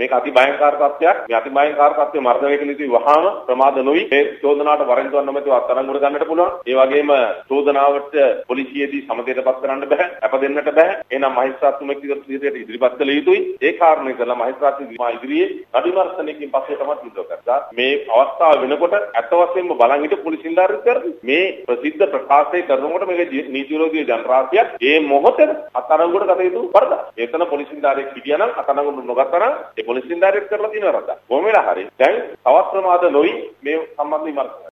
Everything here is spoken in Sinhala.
මේක අති භයංකාර තත්ත්වයක්. මේ අති භයංකාර තත්ත්වය මර්ධනය කළ යුතුයි වහාම ප්‍රමාද නොවි මේ චෝදනාවට වරෙන්තුවක් නොමැතිව අත්අඩංගුවට ගන්නට පුළුවන්. ඒ වගේම චෝදනාවට පොලිසියේදී සමතේටපත් කරන්න බෑ. අප දෙන්නට බෑ. එහෙනම් මහේස්ත්‍රාත්තුමෙක් විදිහට ඉදිරිපත් කළ යුතුයි. ඒ කාරණේ කරලා මහේස්ත්‍රාත්තුමා ඉදිරියේ නඩු විමර්ශනයකින් පස්සේ තමයි තීන්දුව කරලා මේ අවස්ථාව වෙනකොට අත වශයෙන්ම බලන් හිට පොලිසිය නිලධාරීන් මේ ප්‍රසිද්ධ ප්‍රකාශය කරනකොට මේක නීති විරෝධී ජනරාශියක් ඒ මොහොතේ අත්අඩංගුවට ගත යුතු වරදක්. එතන පොලිසිය නිලධාරියෙක් හිටියනම් අත්අඩංගුවට නොගත්තා නම් ඒ පොලිසිය නිලධාරියෙක් කරලා තියෙන වරදක්. කොහොම වෙලා හරි දැන් තවත් ප්‍රමාද නොවි මේ සම්බන්ධ විමර්ශනය